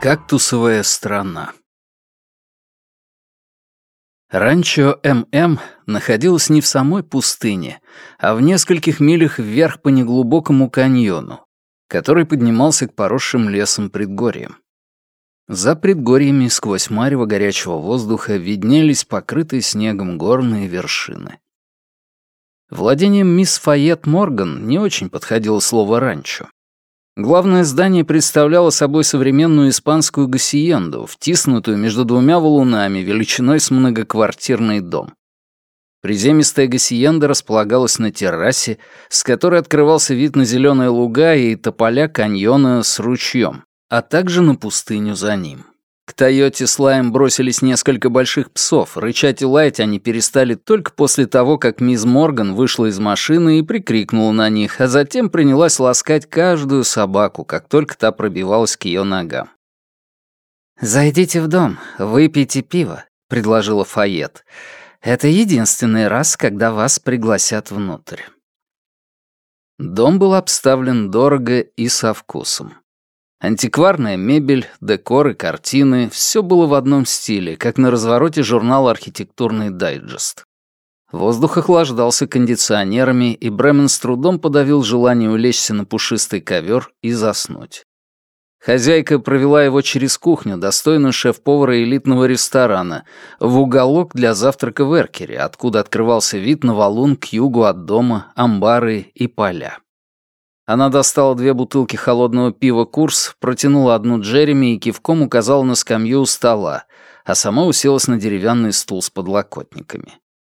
Кактусовая страна Ранчо ММ находилось не в самой пустыне, а в нескольких милях вверх по неглубокому каньону, который поднимался к поросшим лесом предгорьям. За предгорьями сквозь марево горячего воздуха виднелись покрытые снегом горные вершины. Владением мисс Файет Морган не очень подходило слово «ранчо». Главное здание представляло собой современную испанскую гасиенду, втиснутую между двумя валунами величиной с многоквартирный дом. Приземистая гасиенда располагалась на террасе, с которой открывался вид на зеленые луга и тополя каньона с ручьем, а также на пустыню за ним. К Тойоте Слайм бросились несколько больших псов. Рычать и лаять они перестали только после того, как мисс Морган вышла из машины и прикрикнула на них, а затем принялась ласкать каждую собаку, как только та пробивалась к ее ногам. «Зайдите в дом, выпейте пиво», — предложила Фayет. «Это единственный раз, когда вас пригласят внутрь». Дом был обставлен дорого и со вкусом. Антикварная мебель, декор и картины — все было в одном стиле, как на развороте журнала «Архитектурный дайджест». Воздух охлаждался кондиционерами, и Бремен с трудом подавил желание улечься на пушистый ковер и заснуть. Хозяйка провела его через кухню, достойную шеф-повара элитного ресторана, в уголок для завтрака в Эркере, откуда открывался вид на валун к югу от дома, амбары и поля. Она достала две бутылки холодного пива «Курс», протянула одну Джереми и кивком указала на скамью у стола, а сама уселась на деревянный стул с подлокотниками.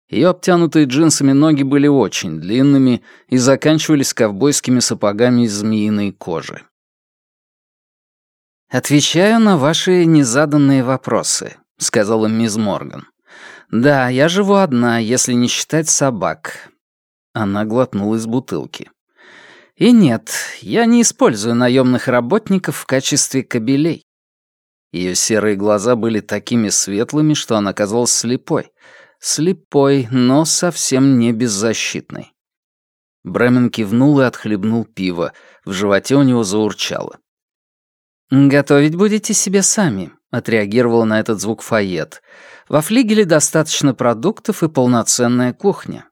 Ее обтянутые джинсами ноги были очень длинными и заканчивались ковбойскими сапогами из змеиной кожи. «Отвечаю на ваши незаданные вопросы», — сказала мисс Морган. «Да, я живу одна, если не считать собак». Она глотнула из бутылки. И нет, я не использую наемных работников в качестве кобелей. Ее серые глаза были такими светлыми, что она казалась слепой. Слепой, но совсем не беззащитной. Бремен кивнул и отхлебнул пиво. В животе у него заурчало. «Готовить будете себе сами», — отреагировала на этот звук Фayет. «Во флигеле достаточно продуктов и полноценная кухня.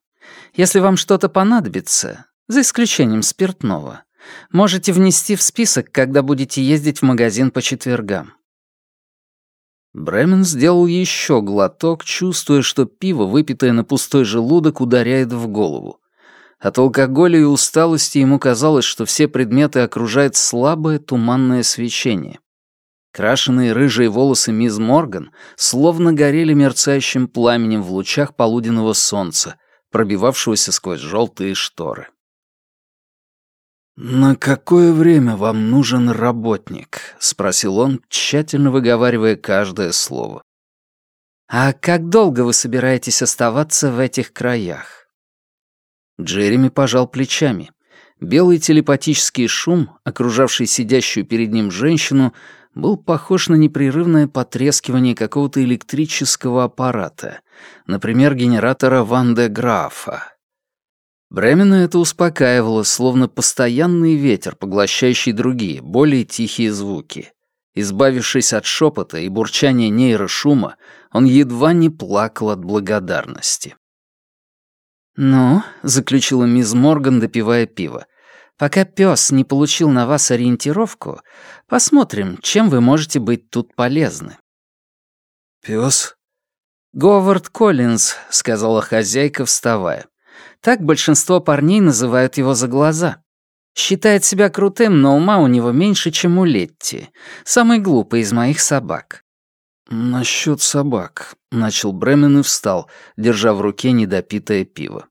Если вам что-то понадобится, за исключением спиртного. Можете внести в список, когда будете ездить в магазин по четвергам. Бремен сделал еще глоток, чувствуя, что пиво, выпитое на пустой желудок, ударяет в голову. От алкоголя и усталости ему казалось, что все предметы окружает слабое туманное свечение. Крашеные рыжие волосы мисс Морган словно горели мерцающим пламенем в лучах полуденного солнца, пробивавшегося сквозь желтые шторы. «На какое время вам нужен работник?» — спросил он, тщательно выговаривая каждое слово. «А как долго вы собираетесь оставаться в этих краях?» Джереми пожал плечами. Белый телепатический шум, окружавший сидящую перед ним женщину, был похож на непрерывное потрескивание какого-то электрического аппарата, например, генератора Ван де Графа. Бремена это успокаивало, словно постоянный ветер, поглощающий другие, более тихие звуки. Избавившись от шепота и бурчания нейрошума, он едва не плакал от благодарности. «Ну», — заключила мисс Морган, допивая пиво, «пока пес не получил на вас ориентировку, посмотрим, чем вы можете быть тут полезны». «Пес?» «Говард Коллинз», — сказала хозяйка, вставая. Так большинство парней называют его за глаза. Считает себя крутым, но ума у него меньше, чем у Летти, самый глупый из моих собак. «Насчет собак», — начал Бремен и встал, держа в руке недопитое пиво.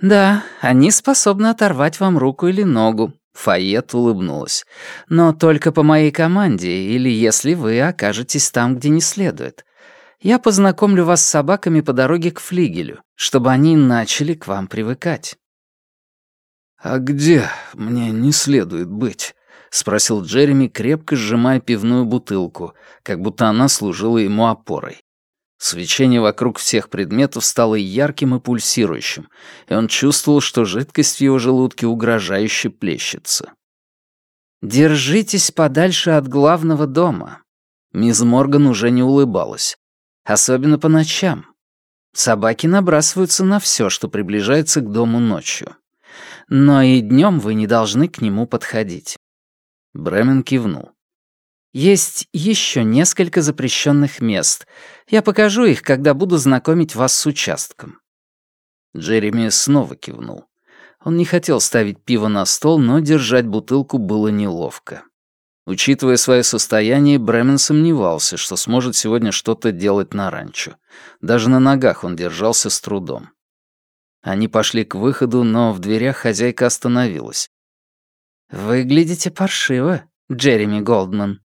«Да, они способны оторвать вам руку или ногу», — Файет улыбнулась. «Но только по моей команде, или если вы окажетесь там, где не следует. Я познакомлю вас с собаками по дороге к флигелю, чтобы они начали к вам привыкать». «А где мне не следует быть?» — спросил Джереми, крепко сжимая пивную бутылку, как будто она служила ему опорой. Свечение вокруг всех предметов стало ярким и пульсирующим, и он чувствовал, что жидкость в его желудке угрожающе плещется. Держитесь подальше от главного дома. Мисс Морган уже не улыбалась. Особенно по ночам. Собаки набрасываются на все, что приближается к дому ночью. Но и днем вы не должны к нему подходить. Бремен кивнул. Есть еще несколько запрещенных мест. Я покажу их, когда буду знакомить вас с участком. Джереми снова кивнул. Он не хотел ставить пиво на стол, но держать бутылку было неловко. Учитывая свое состояние, Бремен сомневался, что сможет сегодня что-то делать на ранчо. Даже на ногах он держался с трудом. Они пошли к выходу, но в дверях хозяйка остановилась. «Выглядите паршиво, Джереми Голдман».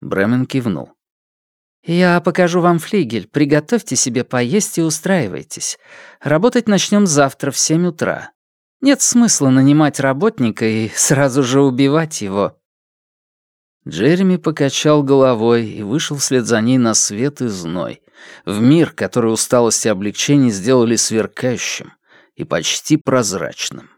Бремен кивнул. «Я покажу вам флигель. Приготовьте себе поесть и устраивайтесь. Работать начнем завтра в семь утра. Нет смысла нанимать работника и сразу же убивать его». Джереми покачал головой и вышел вслед за ней на свет и зной, в мир, который усталость и облегчение сделали сверкающим и почти прозрачным.